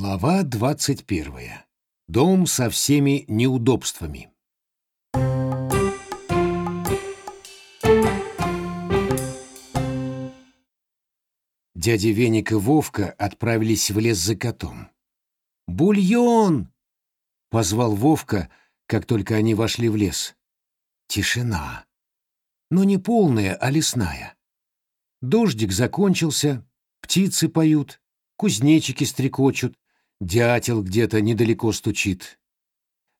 Глава двадцать первая. Дом со всеми неудобствами. Дядя Веник и Вовка отправились в лес за котом. «Бульон!» — позвал Вовка, как только они вошли в лес. Тишина. Но не полная, а лесная. Дождик закончился, птицы поют, кузнечики стрекочут, дятел где-то недалеко стучит.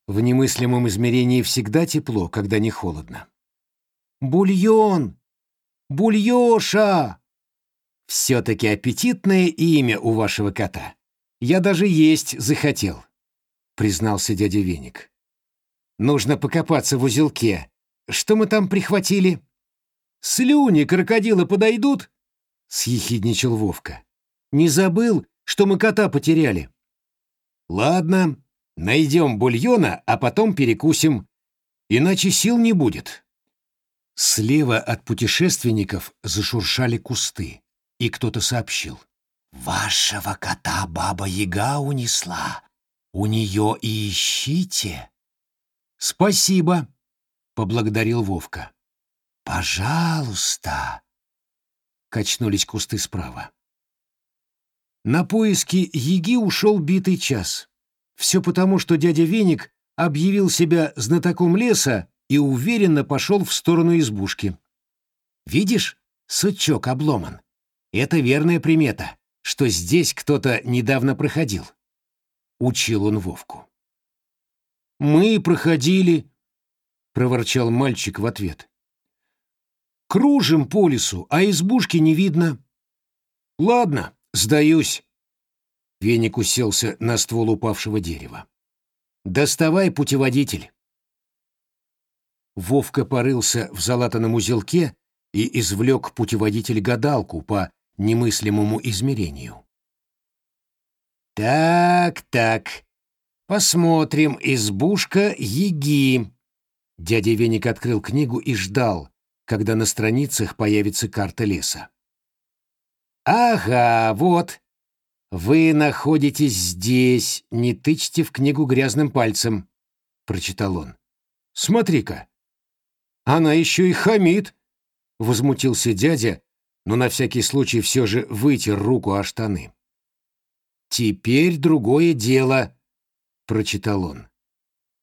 В немыслимом измерении всегда тепло, когда не холодно. «Бульон! Бульёша!» «Все-таки аппетитное имя у вашего кота. Я даже есть захотел», — признался дядя Веник. «Нужно покопаться в узелке. Что мы там прихватили?» «Слюни крокодила подойдут?» — съехидничал Вовка. Не забыл, что мы кота потеряли? Ладно, найдем бульона, а потом перекусим. Иначе сил не будет. Слева от путешественников зашуршали кусты, и кто-то сообщил. «Вашего кота баба-яга унесла. У нее и ищите». «Спасибо», — поблагодарил Вовка. «Пожалуйста», — качнулись кусты справа. На поиски Еги ушел битый час. Все потому, что дядя Веник объявил себя знатоком леса и уверенно пошел в сторону избушки. «Видишь, сучок обломан. Это верная примета, что здесь кто-то недавно проходил», — учил он Вовку. «Мы проходили», — проворчал мальчик в ответ. «Кружим по лесу, а избушки не видно». «Ладно, «Сдаюсь!» Веник уселся на ствол упавшего дерева. «Доставай путеводитель!» Вовка порылся в залатанном узелке и извлек путеводитель-гадалку по немыслимому измерению. «Так, так, посмотрим, избушка Еги». Дядя Веник открыл книгу и ждал, когда на страницах появится карта леса. «Ага, вот. Вы находитесь здесь, не тычьте в книгу грязным пальцем», — прочитал он. «Смотри-ка, она еще и хамит», — возмутился дядя, но на всякий случай все же вытер руку о штаны. «Теперь другое дело», — прочитал он.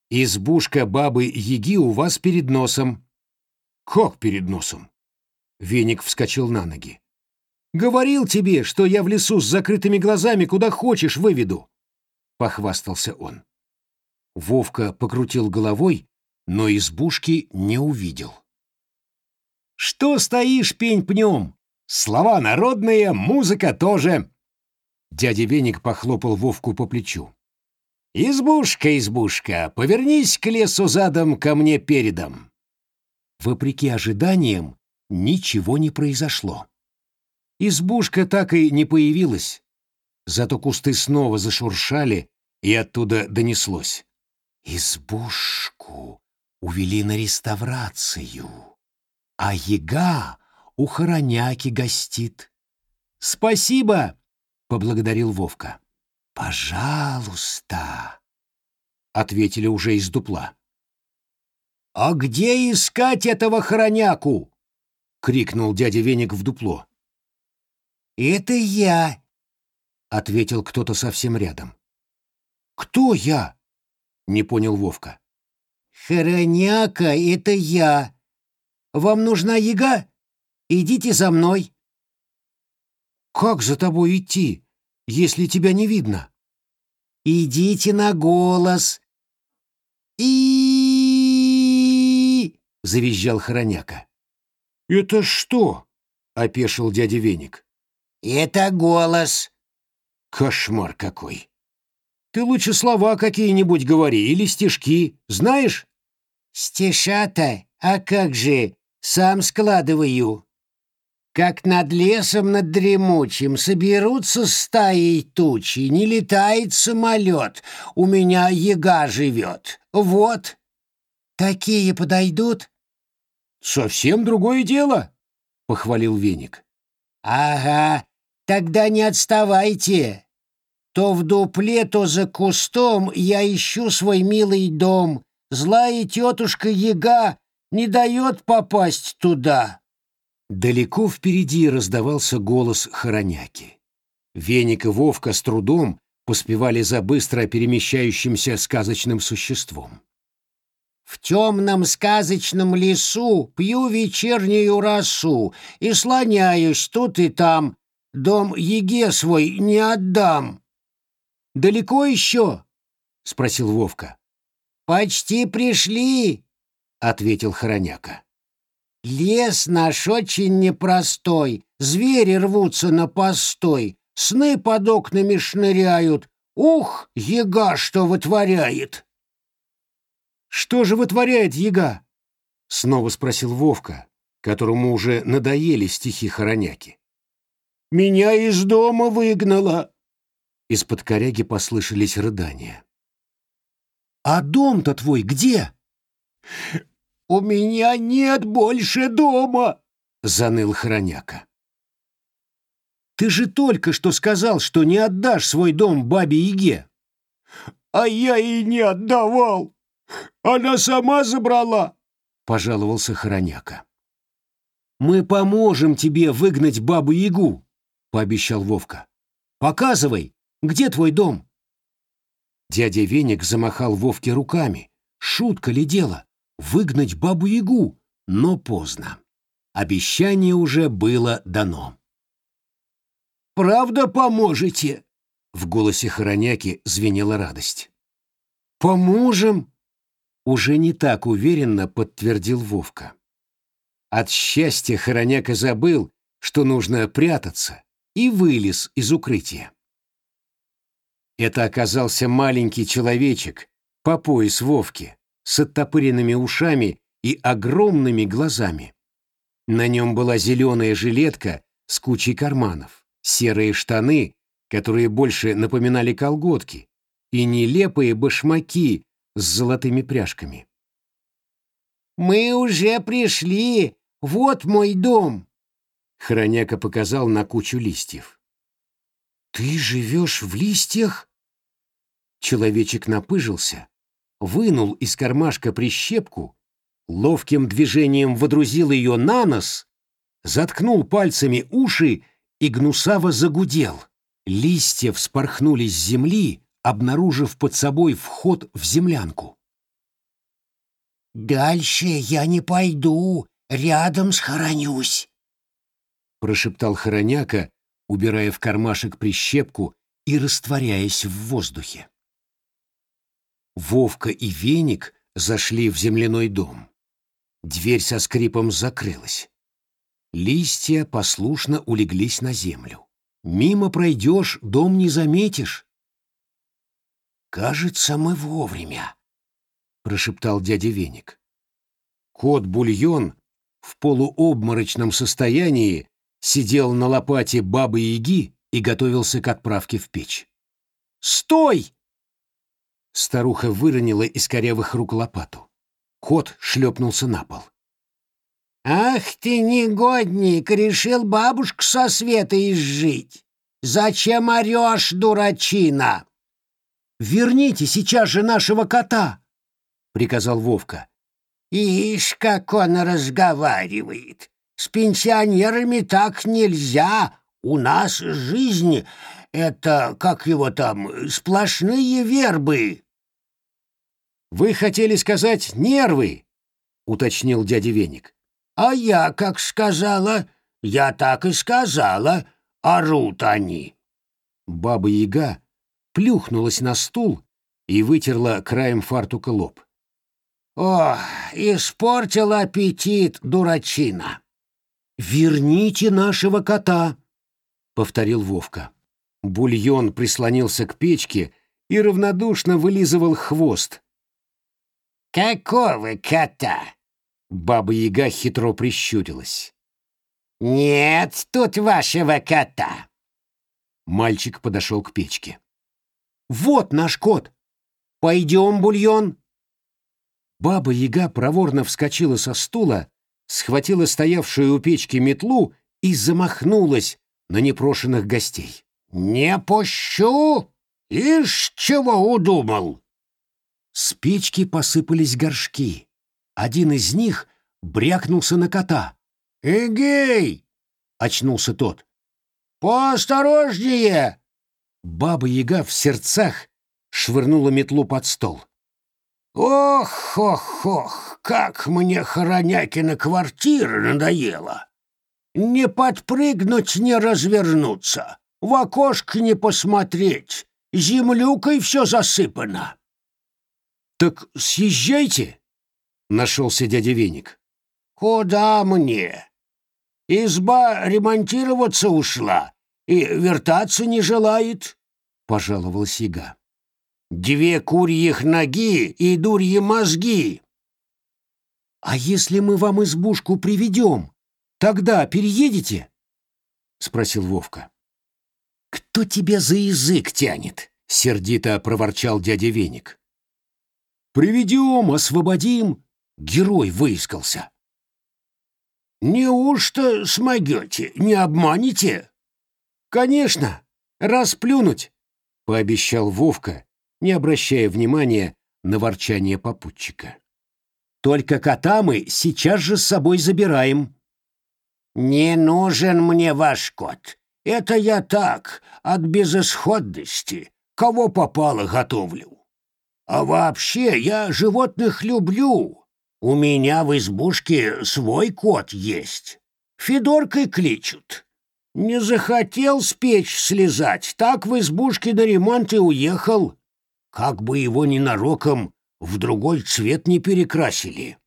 «Избушка бабы Яги у вас перед носом». «Как перед носом?» Веник вскочил на ноги. Говорил тебе, что я в лесу с закрытыми глазами куда хочешь выведу, похвастался он. Вовка покрутил головой, но избушки не увидел. Что стоишь пень пнем? Слова народные, музыка тоже. Дядя Веник похлопал Вовку по плечу. «Избушка, избушка, повернись к лесу задом, ко мне передом». Вопреки ожиданиям, ничего не произошло. Избушка так и не появилась. Зато кусты снова зашуршали, и оттуда донеслось. Избушку увели на реставрацию, а яга у хороняки гостит. «Спасибо!» — поблагодарил Вовка. «Пожалуйста!» — ответили уже из дупла. «А где искать этого хороняку?» — крикнул дядя Веник в дупло. «Это я», — ответил кто-то совсем рядом. «Кто я?» — не понял Вовка. «Хороняка, это я. Вам нужна яга? Идите за мной». «Как за тобой идти, если тебя не видно?» «Идите на голос». И завизжал Хороняка. «Это что?» — опешил дядя Веник. «Это голос». «Кошмар какой! Ты лучше слова какие-нибудь говори или стишки, знаешь?» «Стиша-то, а как же, сам складываю. Как над лесом над дремучим соберутся стаи тучи, не летает самолет, у меня яга живет. Вот. Такие подойдут?» «Совсем другое дело», — похвалил Веник. «Ага, Тогда не отставайте. То в дупле, то за кустом я ищу свой милый дом. Злая тетушка Яга не дает попасть туда. Далеко впереди раздавался голос хороняки. Веник и Вовка с трудом поспевали за быстро перемещающимся сказочным существом. В темном сказочном лесу пью вечернюю росу и слоняюсь тут и там. Дом Еге свой не отдам. «Далеко еще?» — спросил Вовка. «Почти пришли», — ответил Хороняка. «Лес наш очень непростой, звери рвутся на постой, сны под окнами шныряют. Ух, ега что вытворяет!» «Что же вытворяет яга?» — снова спросил Вовка, которому уже надоели стихи Хороняки. «Меня из дома выгнала!» Из-под коряги послышались рыдания. «А дом-то твой где?» «У меня нет больше дома!» — заныл Хороняка. «Ты же только что сказал, что не отдашь свой дом бабе-яге!» «А я и не отдавал!» Она сама забрала, — пожаловался Хороняка. «Мы поможем тебе выгнать бабу-ягу», — пообещал Вовка. «Показывай, где твой дом?» Дядя Веник замахал Вовке руками. Шутка ли дело? Выгнать бабу-ягу, но поздно. Обещание уже было дано. «Правда поможете?» В голосе Хороняки звенела радость. «Поможем!» Уже не так уверенно подтвердил Вовка. От счастья Хороняка забыл, что нужно прятаться, и вылез из укрытия. Это оказался маленький человечек по пояс Вовки с оттопыренными ушами и огромными глазами. На нем была зеленая жилетка с кучей карманов, серые штаны, которые больше напоминали колготки, и нелепые башмаки с золотыми пряжками. «Мы уже пришли! Вот мой дом!» Хроняка показал на кучу листьев. «Ты живешь в листьях?» Человечек напыжился, вынул из кармашка прищепку, ловким движением водрузил ее на нос, заткнул пальцами уши и гнусаво загудел. Листья вспорхнули с земли, обнаружив под собой вход в землянку. «Дальше я не пойду, рядом схоронюсь», — прошептал Хороняка, убирая в кармашек прищепку и растворяясь в воздухе. Вовка и Веник зашли в земляной дом. Дверь со скрипом закрылась. Листья послушно улеглись на землю. Мимо пройдешь, дом не заметишь. «Кажется, мы вовремя», — прошептал дядя Веник. Кот Бульон в полуобморочном состоянии сидел на лопате бабы-яги и готовился к отправке в печь. «Стой!» Старуха выронила из корявых рук лопату. Кот шлепнулся на пол. «Ах ты, негодник, решил бабушку со света изжить! Зачем орешь, дурачина?» «Верните сейчас же нашего кота!» — приказал Вовка. «Ишь, как он разговаривает! С пенсионерами так нельзя! У нас жизнь — это, как его там, сплошные вербы!» «Вы хотели сказать нервы?» — уточнил дядя Веник. «А я как сказала? Я так и сказала. Орут они!» Баба-яга плюхнулась на стул и вытерла краем фартука лоб. «О, испортил аппетит, дурачина!» «Верните нашего кота!» — повторил Вовка. Бульон прислонился к печке и равнодушно вылизывал хвост. «Какого кота?» Баба-яга хитро прищурилась. «Нет тут вашего кота!» Мальчик подошел к печке. Вот наш кот. Пойдем, бульон. Баба-яга проворно вскочила со стула, схватила стоявшую у печки метлу и замахнулась на непрошенных гостей. «Не пущу!» Ишь, чего удумал? С печки посыпались горшки. Один из них брякнулся на кота. «Эгей!» — очнулся тот. «Поосторожнее!» Баба-яга в сердцах швырнула метлу под стол. «Ох, ох, ох, как мне Хоронякина квартира надоела! Не подпрыгнуть, не развернуться, в окошко не посмотреть, землюкой все засыпано!» «Так съезжайте!» — нашелся дядя Веник. «Куда мне? Изба ремонтироваться ушла и вертаться не желает», — пожаловалась яга. «Две курьих ноги и дурьи мозги». «А если мы вам избушку приведем, тогда переедете?» — спросил Вовка. «Кто тебя за язык тянет?» — сердито проворчал дядя Веник. «Приведем, освободим!» — герой выискался. «Неужто смогете, не обманете?» «Конечно, расплюнуть!» — пообещал Вовка, не обращая внимания на ворчание попутчика. «Только кота мы сейчас же с собой забираем». «Не нужен мне ваш кот. Это я так, от безысходности. Кого попало готовлю. А вообще я животных люблю. У меня в избушке свой кот есть. Федоркой кличут. Не захотел с печь слезать, так в избушке на ремонт и уехал. Как бы его ненароком в другой цвет не перекрасили.